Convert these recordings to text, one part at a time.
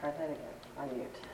Try that again, on mute.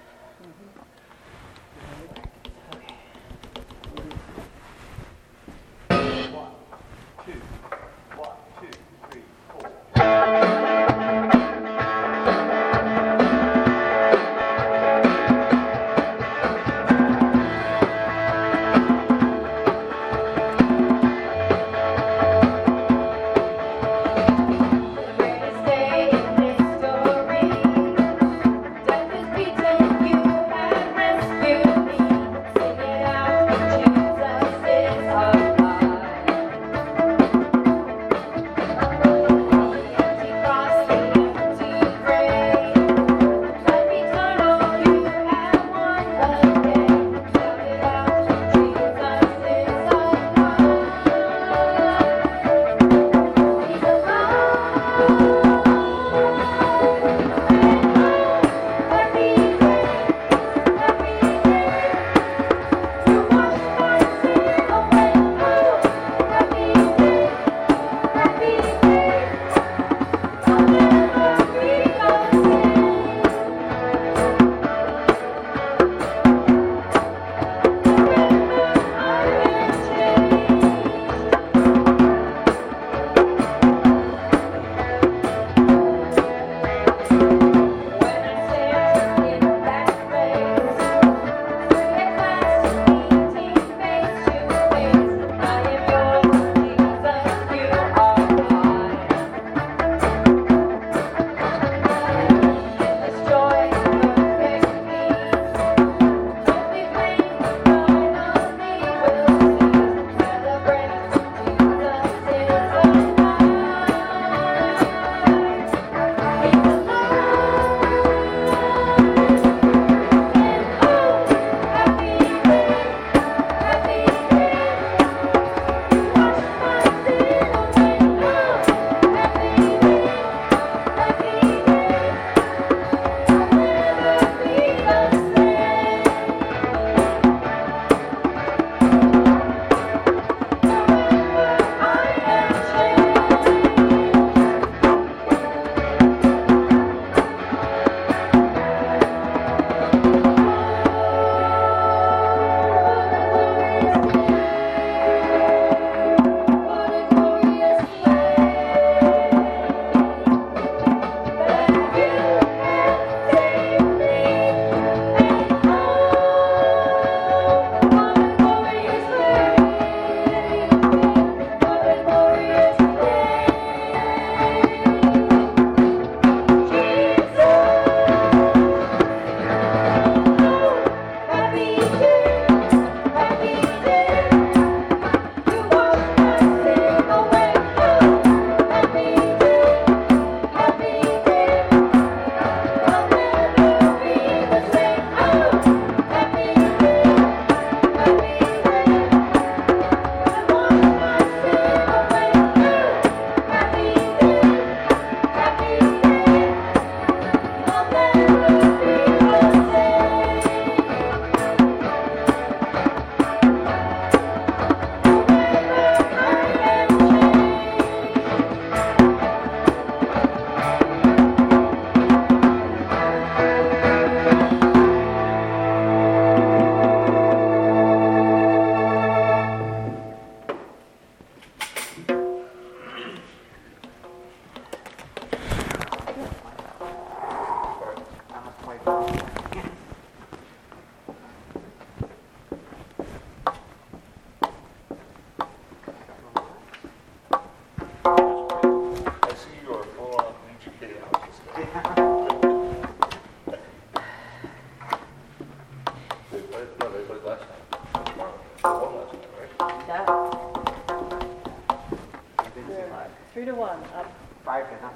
huh?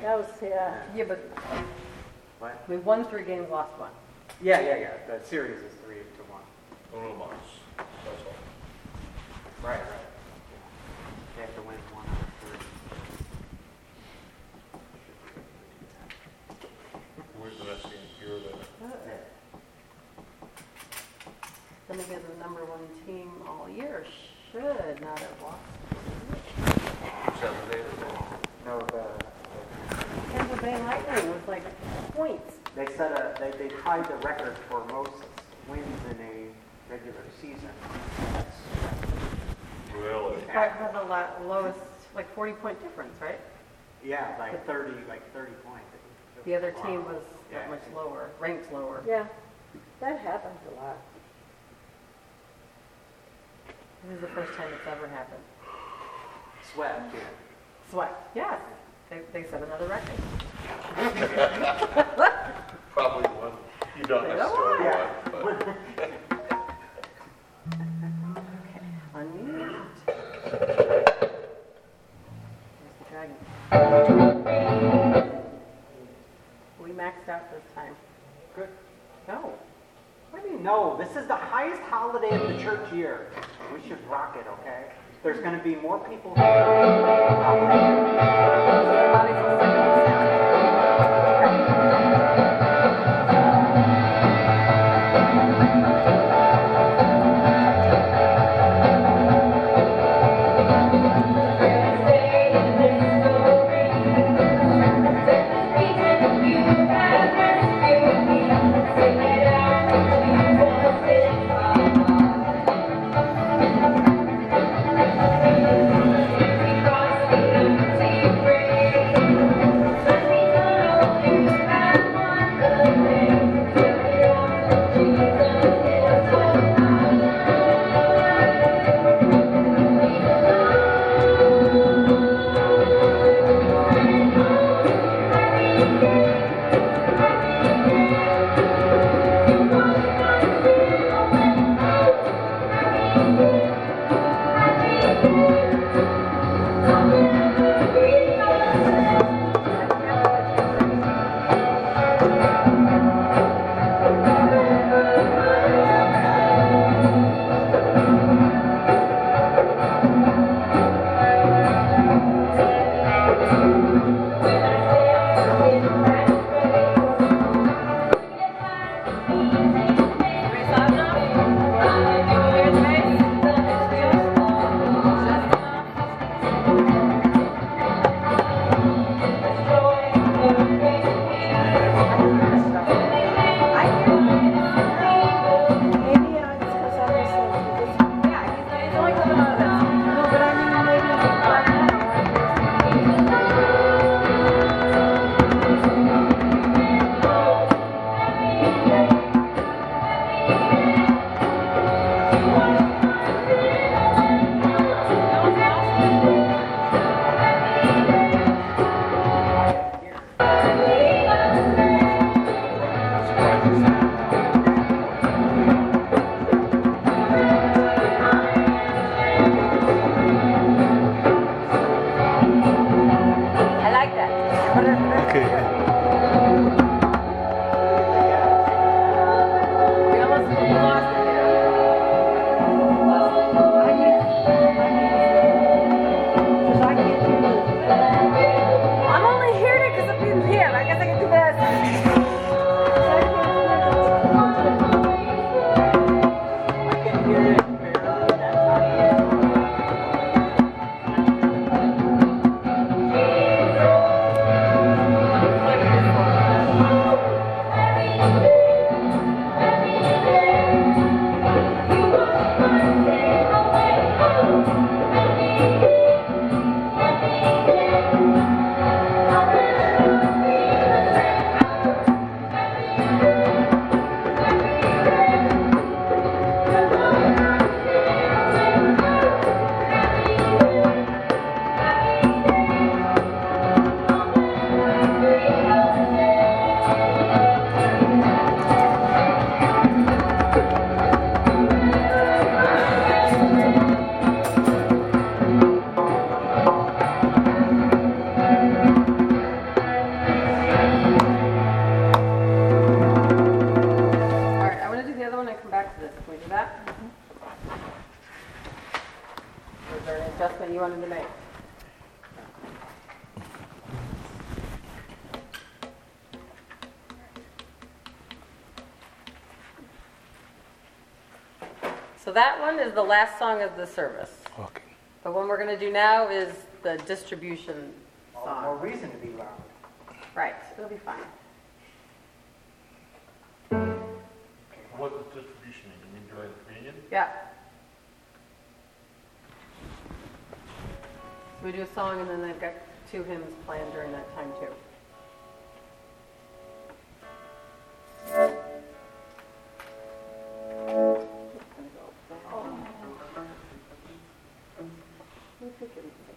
That was, yeah. Yeah, but What? we won three games, lost one. Yeah, yeah, yeah, the series is three to one. Uno mas. That's all. Right, right. Yeah. They have to win one out of three. Where's the next game? Here or there? Somebody the number one team all year should not have lost. No, the, the Tampa Bay Lightning was like points. They set a they, they tied the record for most wins in a regular season. That's really. That had the lot, lowest, like 40 point difference, right? Yeah, like 30, like 30 points. The other team was yeah. much lower, ranked lower. Yeah, that happens a lot. This is the first time it's ever happened. Sweat, yeah. Sweat, yes. They, they set another record. Probably one, you don't They don't necessarily want. want, but. Unmute. There's the dragon. We maxed out this time. Good. No. What do you mean, no? This is the highest holiday of the church year. We should rock it, okay? There's gonna be more people here. Is the last song of the service. Okay. The one we're going to do now is the distribution All the more song. reason to be loud. Right, it'll be fine. What does distribution mean? You mean during the communion? Yeah. So we do a song and then they've got two hymns planned during that time too. I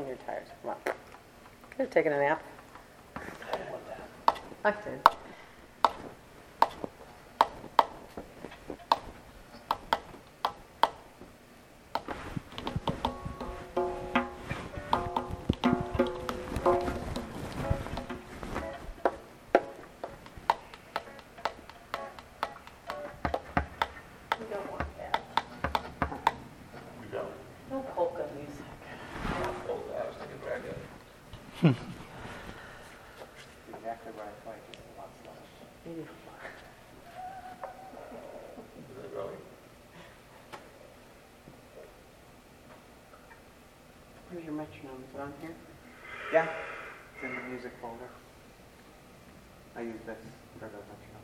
And you're tired, come on. Could have taken a nap. I did. On here? Yeah, it's in the music folder. I use this for the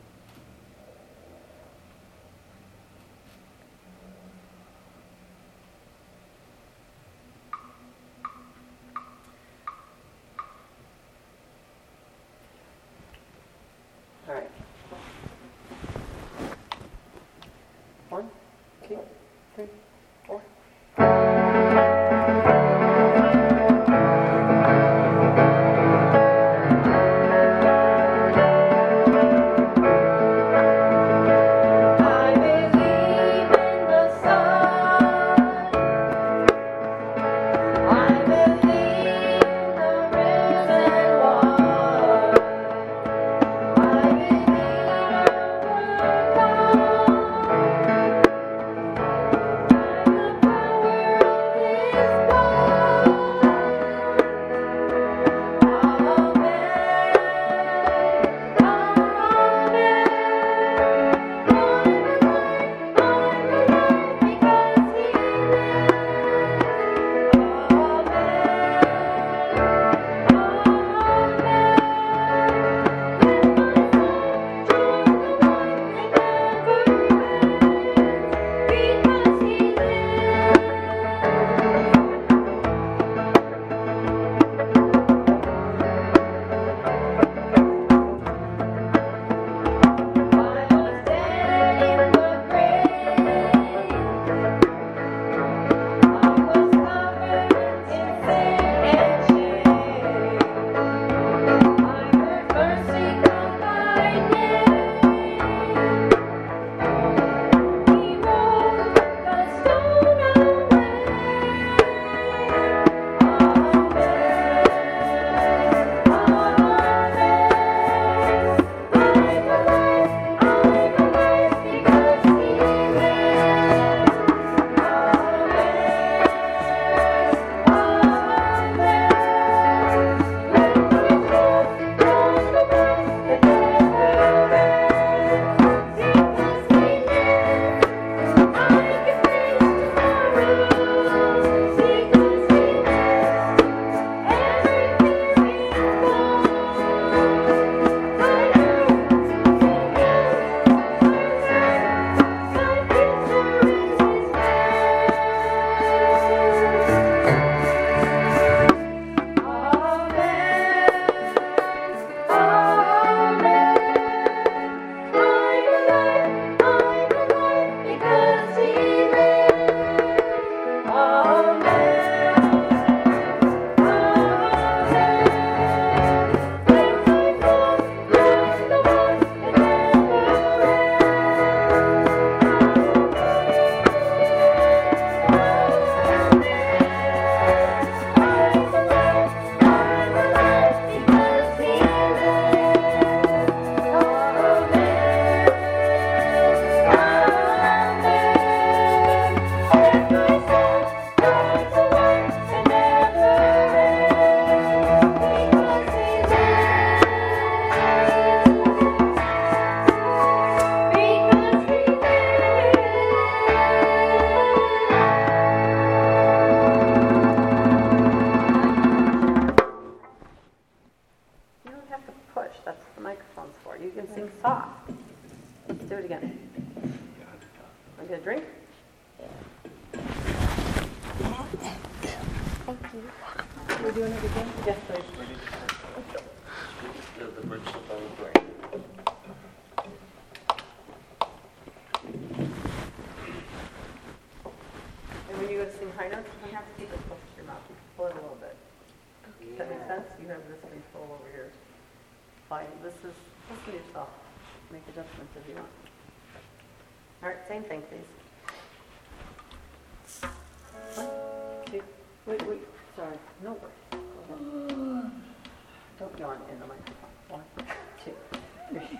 when know go to sing high notes, you have to keep it close to your mouth. Pull it a little bit. Does that make sense? You have this control over here. Fine, this is, listen to yourself. Make adjustments if you want. All right, same thing, please. One, two, Wait, wait, sorry. no worries. Don't yawn in the microphone. One, two, three.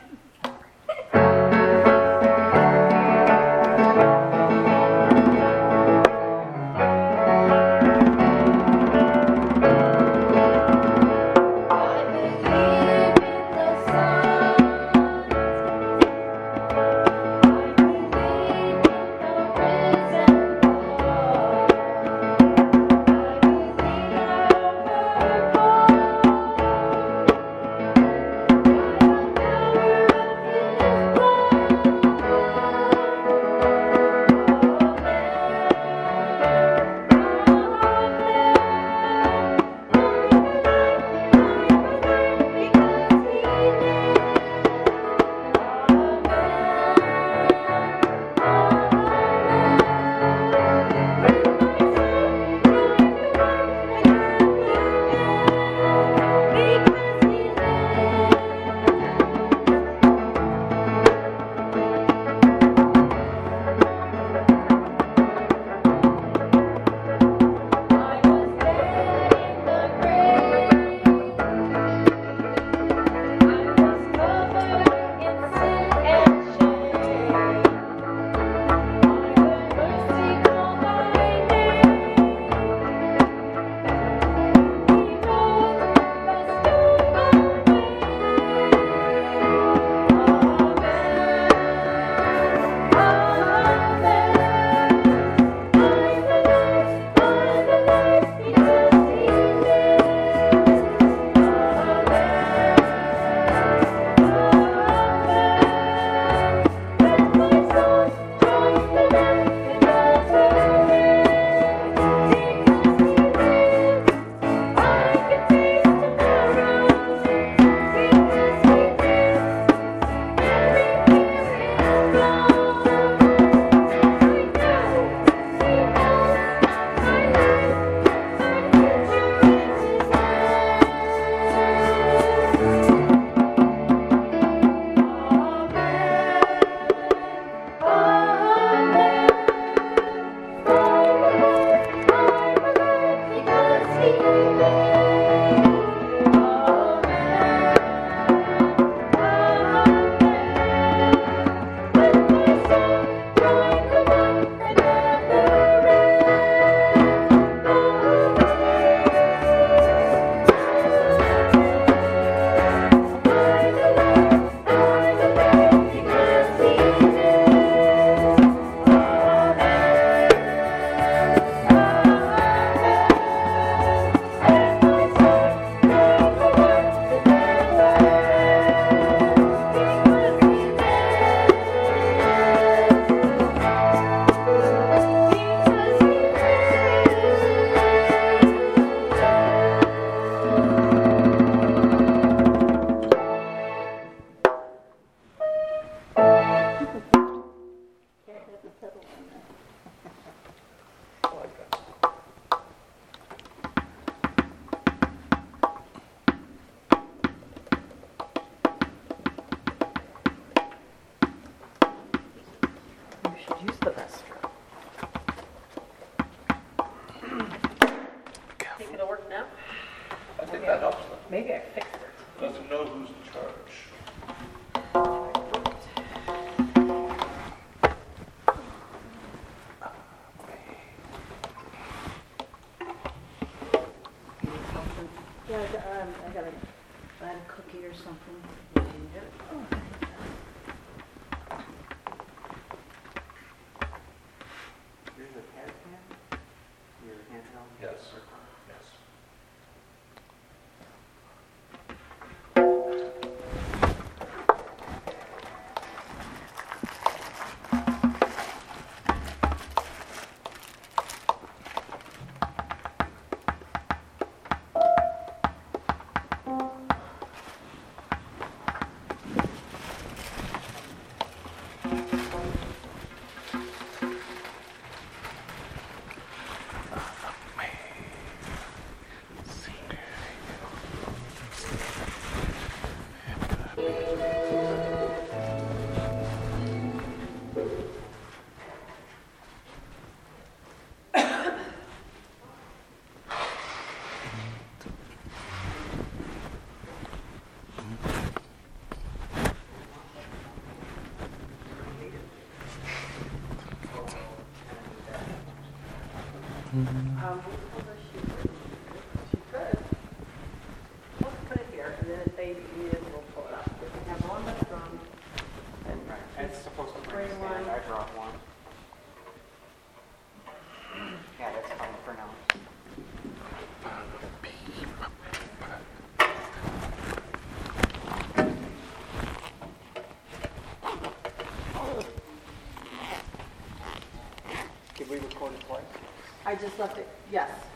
Um, what was she put? She could. Let's put it here, and then if they need it, we'll pull it up. If we have one that's wrong, then Right, It's supposed to bring Bring stand. I brought one. Yeah, that's fine for now. Did we record it twice? I just left it, yes.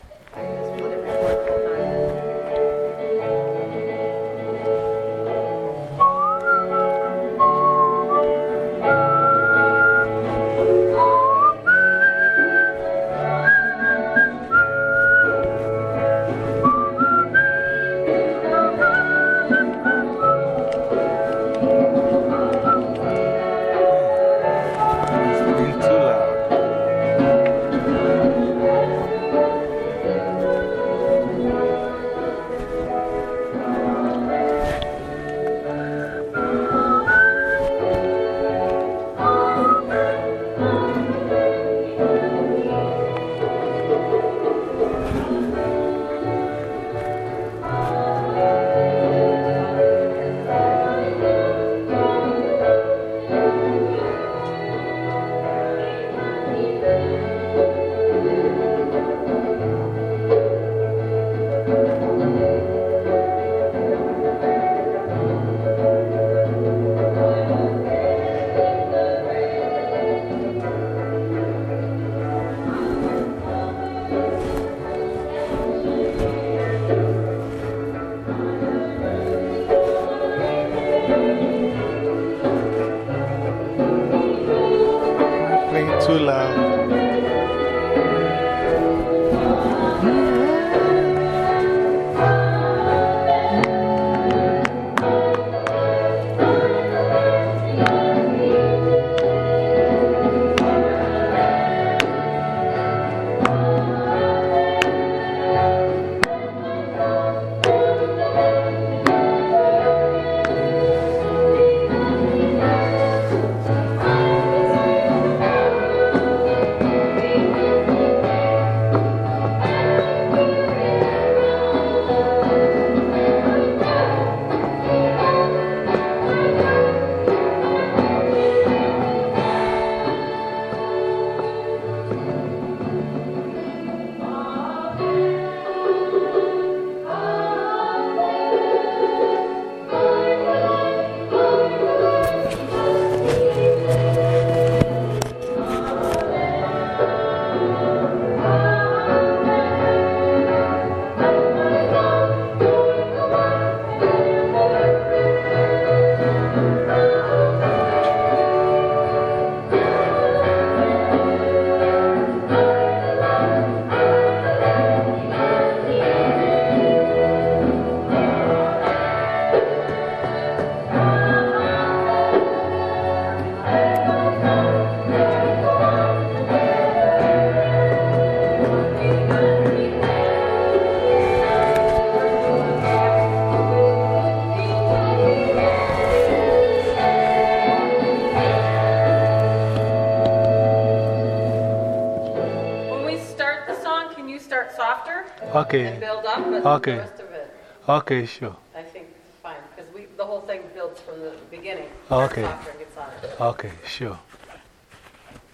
Okay. the rest of it, okay, sure. I think is fine, because we, the whole thing builds from the beginning. Okay. Softer and gets louder. Okay, sure.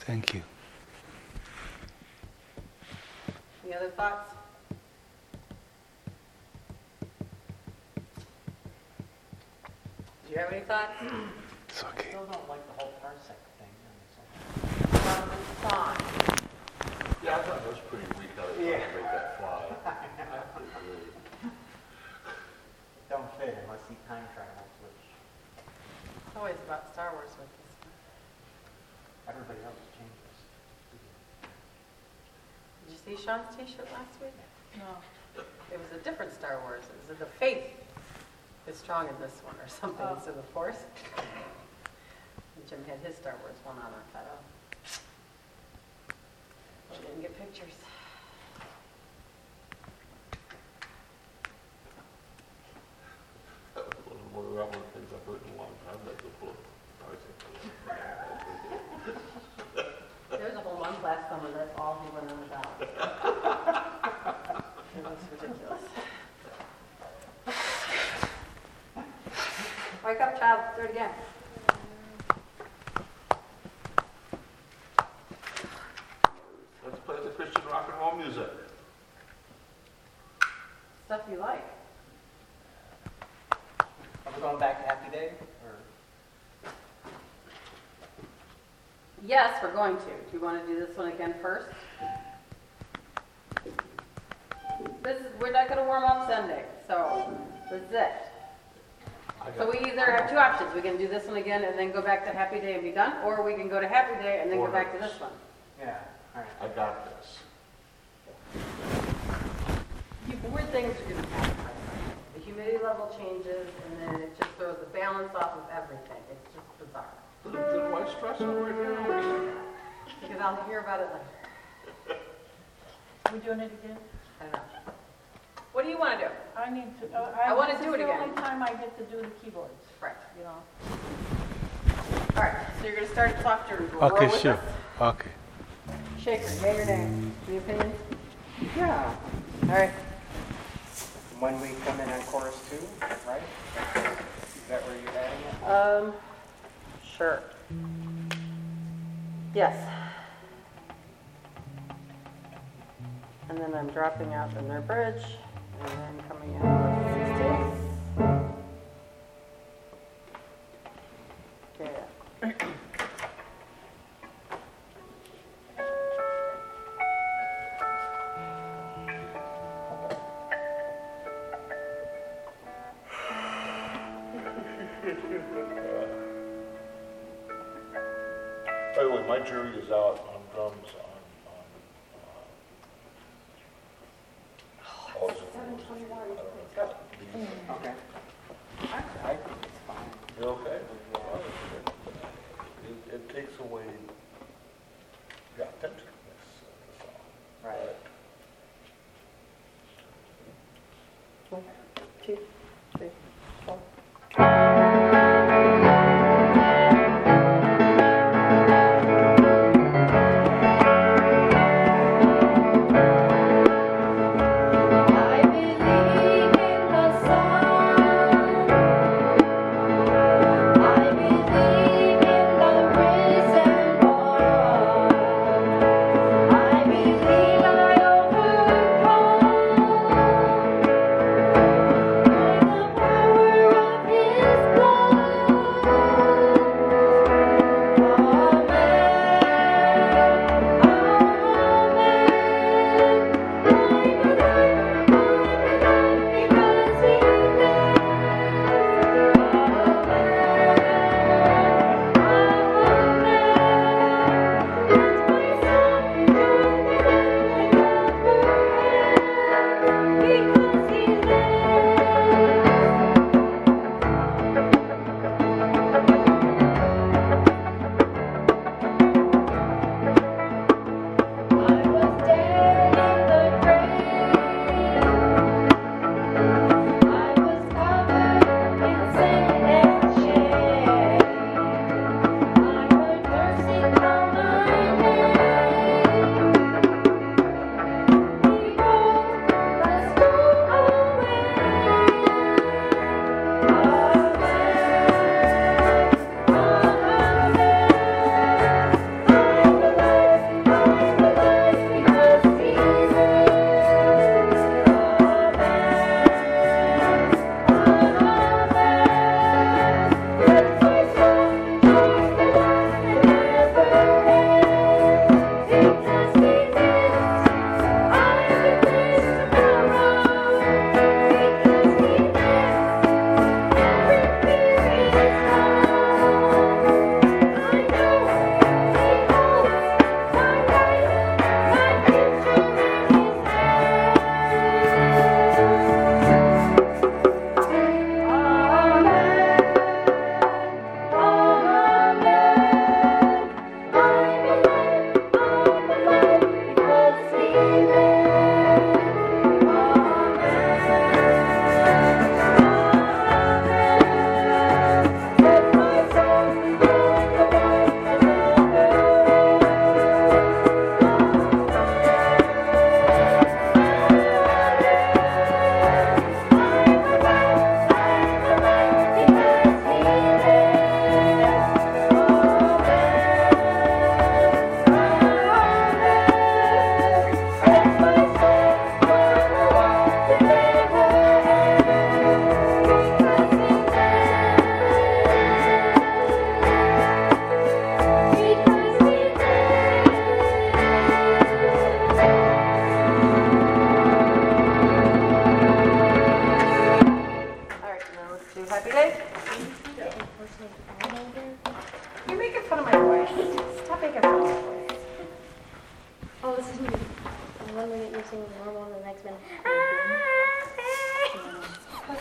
Thank you. Any other thoughts? Do you have any thoughts? It's okay. Still don't like the whole parsec thing. On the song. Yeah, I thought that was pretty weak how they tried to make that fly. Don't fit unless he time travels, which It's always about Star Wars with this. everybody else changes. Did you see Sean's t-shirt last week? No. It was a different Star Wars. It was the faith is strong in this one or something instead of the force. And Jim had his Star Wars one on. I thought, oh. We didn't get pictures. That was one of the one of the things I've heard in a long time, that's a book. I was thinking, There was a whole month last summer, that's all he went on about. That's ridiculous. Wake up, child, do it again. Let's play the Christian rock and roll music. Stuff you like. Are we going back to Happy Day? Or? Yes, we're going to. Do you want to do this one again first? This is, we're not gonna warm up Sunday, so this is it. So we either have two options. We can do this one again and then go back to Happy Day and be done, or we can go to Happy Day and then go back to this one. Yeah, all right. I got this. You- Weird things are gonna happen. The humidity level changes and then it just throws the balance off of everything. It's just bizarre. Then then why stress over it now? Because I'll hear about it later. We doing it again? I don't know. What do you want to do? I need to, uh, I I. wanna do it again. this do is the only time I get to do the keyboards, Right. you know? All right, so you're gonna start to talk to her. Roll Okay, with sure. us. Okay. Shaker, yea or nay? Any opinions? Yeah, All right. when we come in on chorus two, right? Is that where you're adding it? Um, sure. Yes. And then I'm dropping out the Nur Bridge, and then coming in with 16. Okay. One,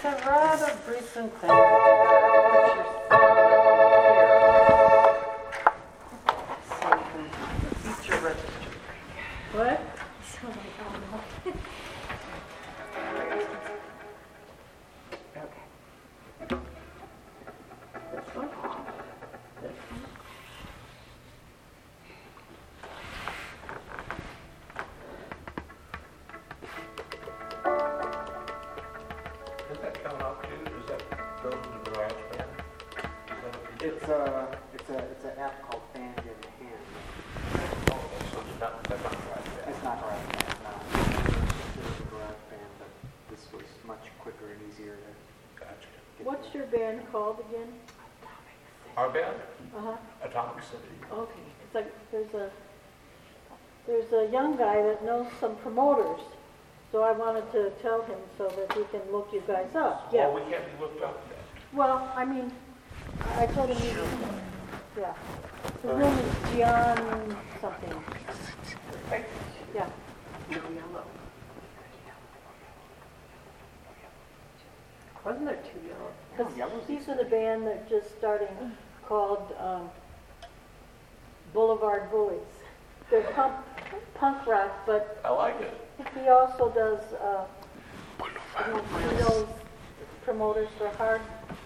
a rather recent called again? Our band, Uh-huh, Atomic City. okay. It's like, there's a, there's a young guy that knows some promoters, so I wanted to tell him so that he can look you guys up. Yeah. Well, we can't be looked up then. well, I mean, I told him, he- yeah. His name is Gian something. Yeah. Blue yellow. Wasn't there two yellow? Because yellow's he's in a band that just starting called um, Boulevard Bullies. They're punk, punk rock, but I like it. he also does, uh, he knows promoters for hard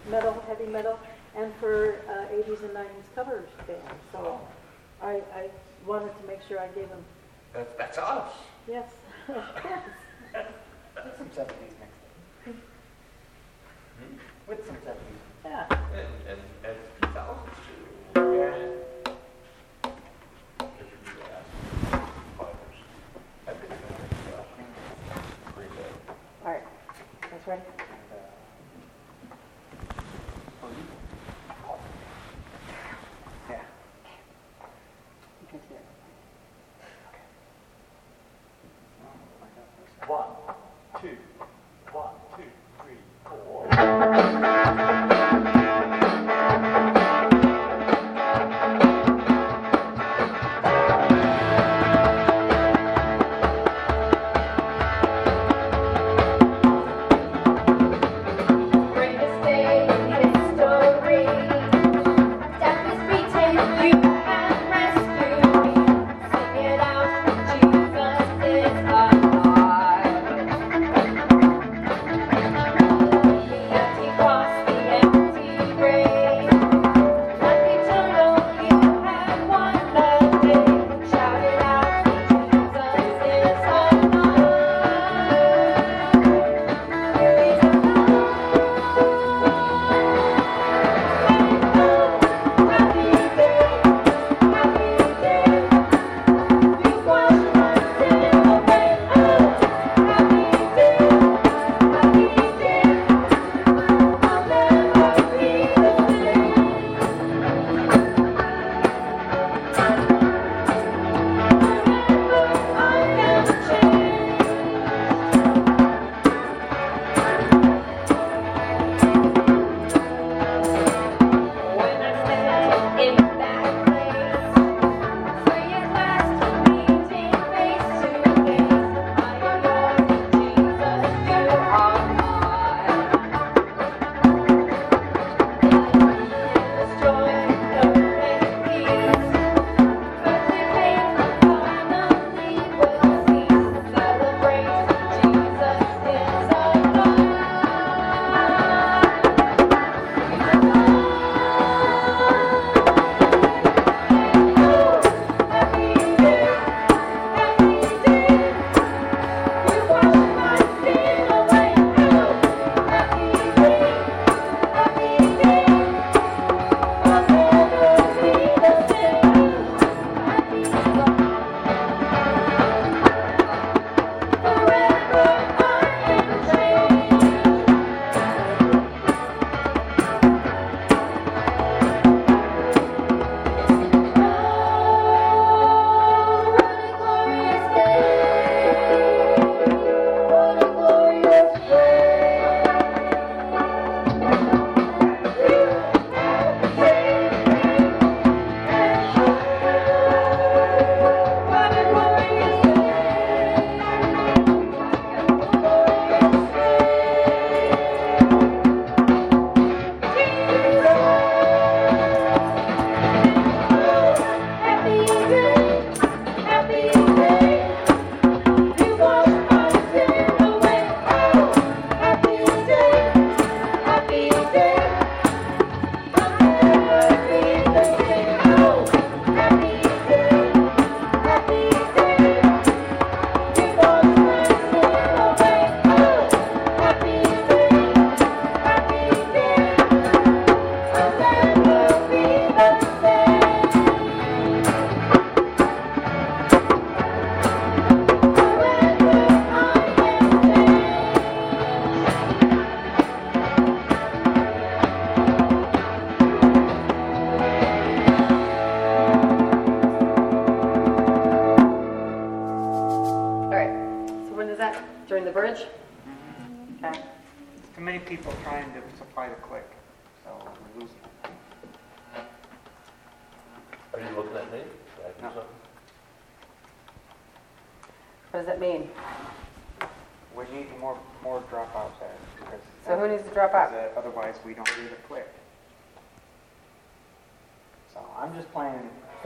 metal, heavy metal, and for uh, 80s and 90s covers bands. So I, I wanted to make sure I gave him, That's, that's us. yes, of course. Some seventies mixed in. With some seventies. Yeah. And, and, and two thousands too. Yeah. If you do that. Fighters. I think that's, uh, Green Day. All right. That's right.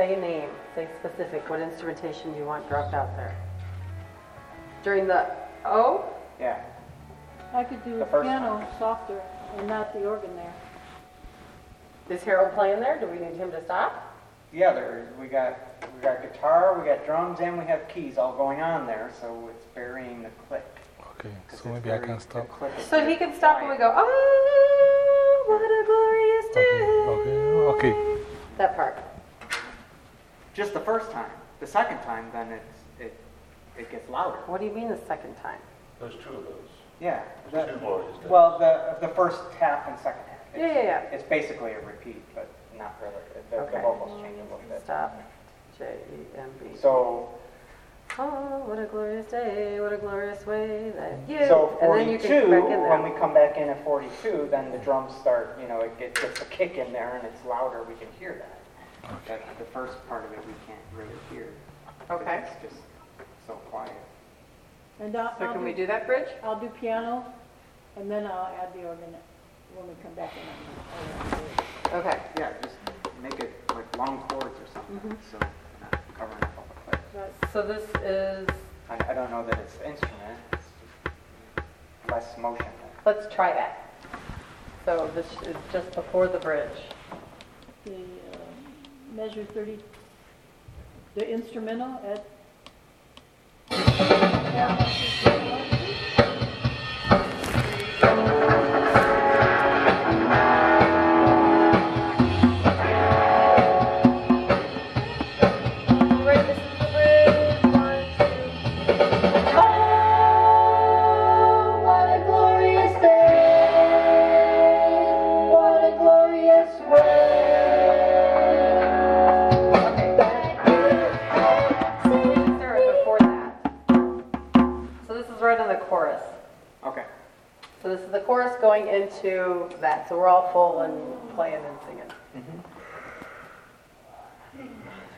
Say a name, say specific, what instrumentation do you want dropped out there? During the O? yeah, I could do The first piano softer and not the organ there. Is Harold playing there? Do we need him to stop? yeah, there, we got, we got guitar, we got drums, and we have keys all going on there, so it's varying the click. Okay, so maybe I can stop. click So he can stop and we go, oh, what a glorious day. Okay, okay. That part. Just the first time. The second time, then it's, it, it gets louder. What do you mean the second time? There's two of those. Yeah. the- Two glorious. Well, the, the first half and second half. Yeah, yeah, yeah. It's basically a repeat, but not really. The, the Okay. vocals change a little bit. Stop. J E M B. So, Oh, what a glorious day, what a glorious way that you. so and then you 42, back in there. when we come back in at 42, then the drums start, you know, it gets, gets a kick in there and it's louder, we can hear that. But the first part of it, we can't really hear. 'cause Okay. It's just so quiet. And I'll, So I'll can we do, do that bridge? I'll do piano, and then I'll add the organ when we come back in. Okay. Yeah, just make it like long chords or something, mm-hmm. so we're not covering up all the clicks. So this is, I, I don't know that it's instrument, it's just less motion. let's try that. So this is just before the bridge. the measure 30, the instrumental at. Right, that. So we're all full and playing and singing. Mm-hmm.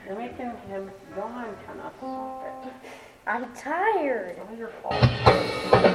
You're making him yawn kind of. Stop it. I'm tired. It's all your fault.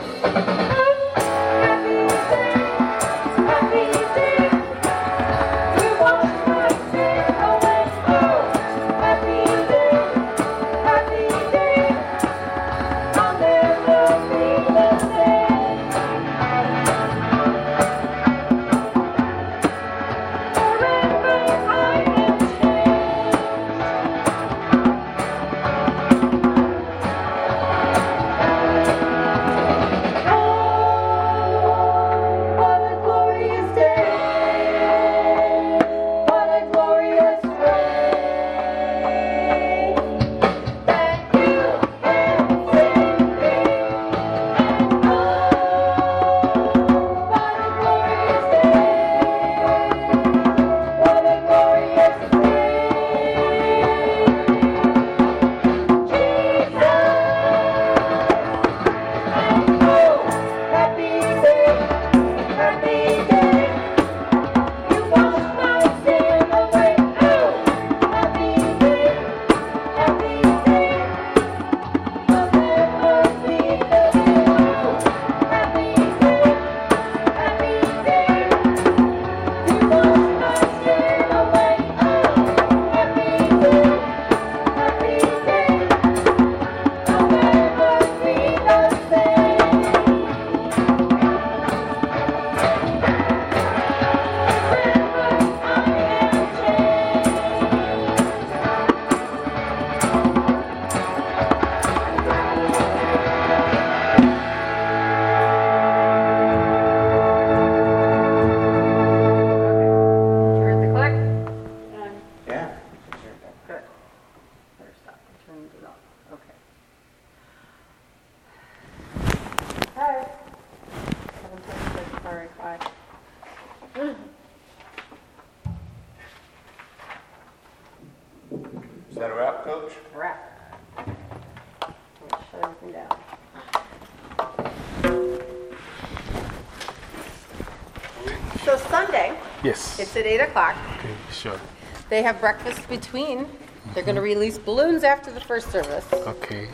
8 o'clock. Okay, sure. They have breakfast between. They're going to mm-hmm. release balloons after the first service. Okay.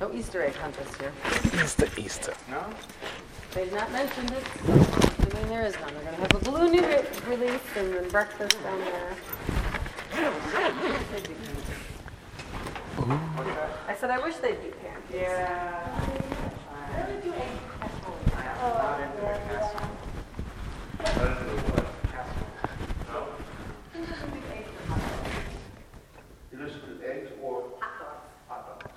No Easter egg hunt this year. Easter, Easter. No? They've not mentioned it. I mean, there is none. They're going to have a balloon re- release and then breakfast down there. I said, I wish they'd do pancakes. Yeah. Why don't they do egg casserole? Not into the castle. You listen to eggs or hot dogs?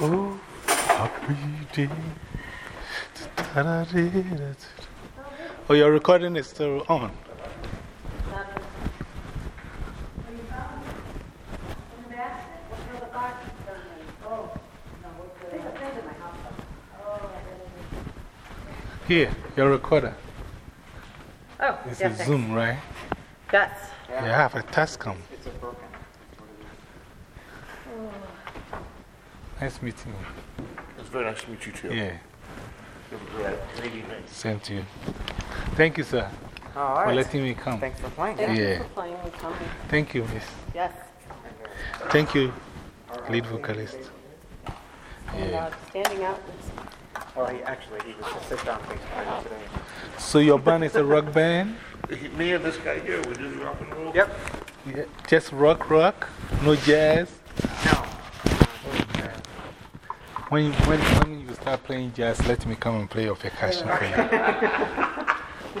Oh, happy day. Oh, your recording is still on. Here, your recorder. Oh, This yeah, is thanks. Zoom, right? Yes. You have a Tascam. It's a broken. Nice meeting you. It's very nice to meet you too. Yeah, You have a great, great evening. same to you. Thank you, sir, all for letting me come. Thanks for playing. Thank you Yeah. for playing and coming. Thank you, miss. Yes. Thank you, lead vocalist. Yeah. uh, standing out. Well, he actually, he was a sit-down bass player today. So, your band is a rock band? Me and this guy here, we do rock and roll. Yep. Yeah, just rock, rock? No jazz? No. When, you- when, when you start playing jazz, let me come and play your percussion for you.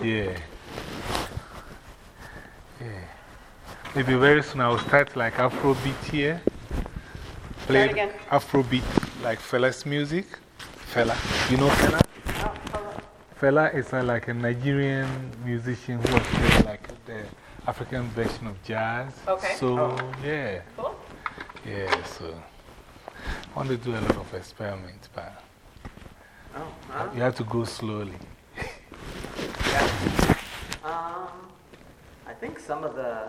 Yeah. Yeah. Maybe very soon I'll start like Afrobeat here. Play again. Afrobeat, like Fela's music. Fela. You know Fela? Oh, Fela is a, like a Nigerian musician who has played like the African version of jazz. Okay. So, oh. yeah. Cool. Yeah, so want to do a lot of experiments, but Oh, huh? you have to go slowly. Um, I think some of the,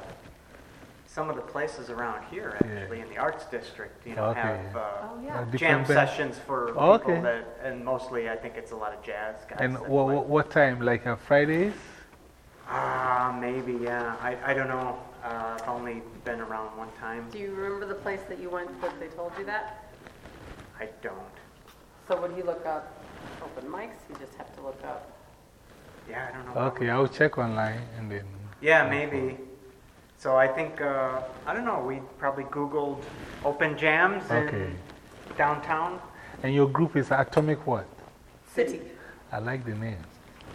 some of the places around here, Yeah. actually, in the Arts District, you know, Okay. have uh, Oh, yeah. Uh, jam sessions for Oh, people okay. that, and mostly I think it's a lot of jazz guys. And that what, play. what, what time? Like on Fridays? Ah, maybe, yeah. I, I don't know. Uh, I've only been around one time. Do you remember the place that you went that they told you that? I don't. So would he look up open mics? You just have to look up. Yeah, I don't know. Okay, I'll check online and then. Yeah, maybe. So I think, uh, I don't know, we probably Googled open jams Okay. in downtown. And your group is Atomic what? City. I like the name.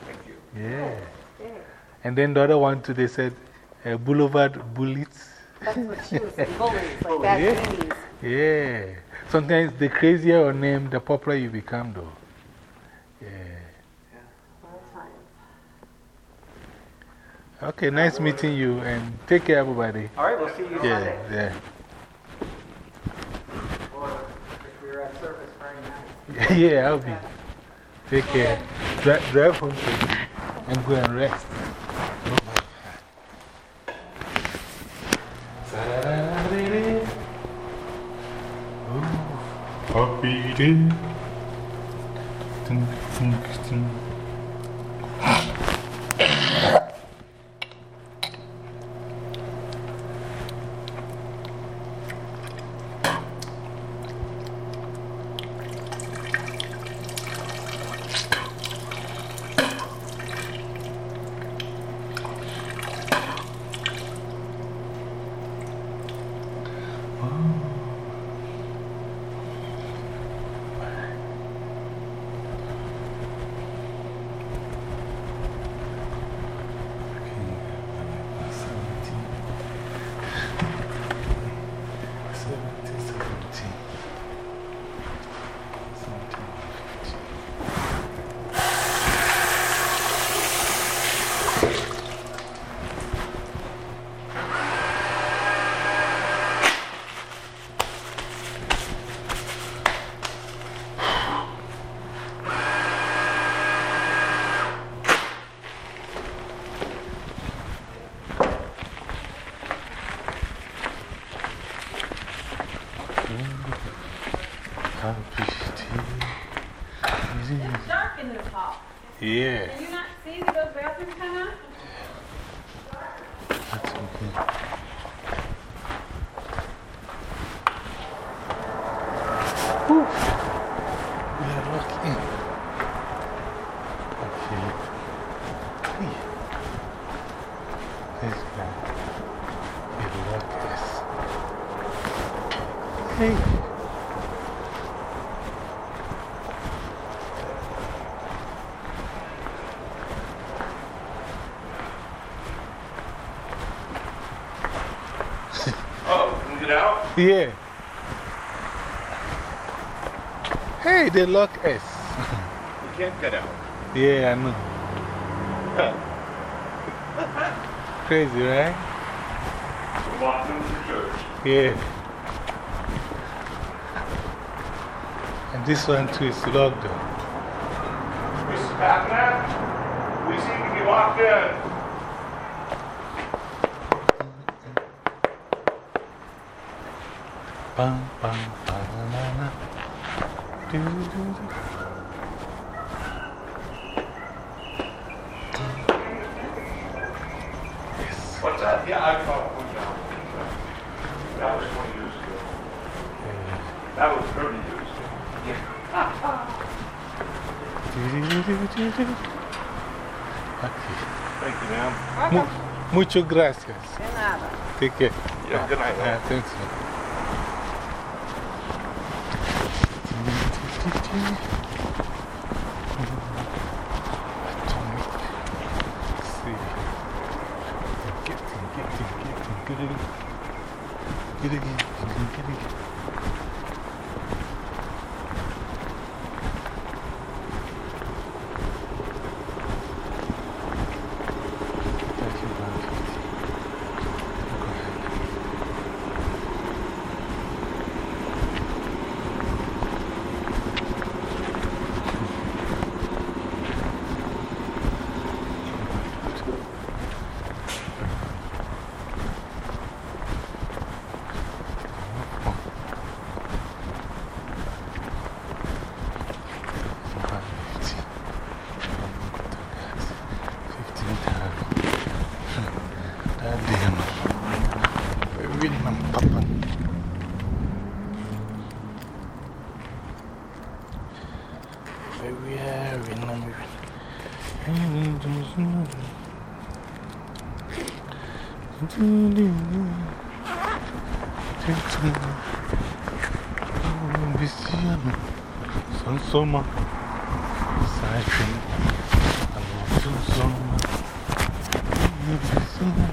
Thank you. Yeah. And then the other one too, they said uh, Boulevard Bullets. That's what she was saying. Bullies, like bad Yeah. babies. Yeah. Sometimes the crazier your name, the popular you become, though. Yeah. All times. Okay, nice meeting you and take care, everybody. All right, we'll see you Yeah, Sunday. yeah. Or we're at service Friday night. yeah, I'll be. Take care. Dri drive home safe and go and rest. Oh my God. Ooh, Happy day. Whew. We are locked in. Okay. This guy. He locked us. Hey. Oh, can we out? Yeah. Hey, they lock us. you can't get out. Yeah, I know. Crazy, right? Walked into the church. Yeah. And this one too is locked though. Mrs. Patman, we seem to be locked in. Bum, bum, ba, na, na, na. Do, do, do. What's that? Yeah, I caught one down. That was 20 years ago. That was 30 years ago. Do, do, do, do, do, do. Okay. Thank you, ma'am. Mu mucho gracias. De nada. Take care. Yeah, good night. Yeah, thanks. Atomic. See. Getting, getting, getting, getting. Getting, getting, getting. Thank you, man. Fifteen times. That damn. Really, my papa. Very, very number. Viciano, Sansoma, Sachin, Sansoma, Viciano,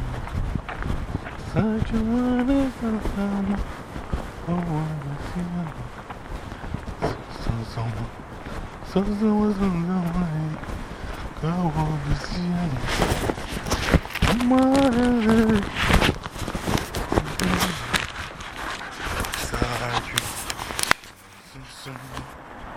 Sachin, Sansoma, Oh, Viciano, Sansoma, Sansoma, Sansoma,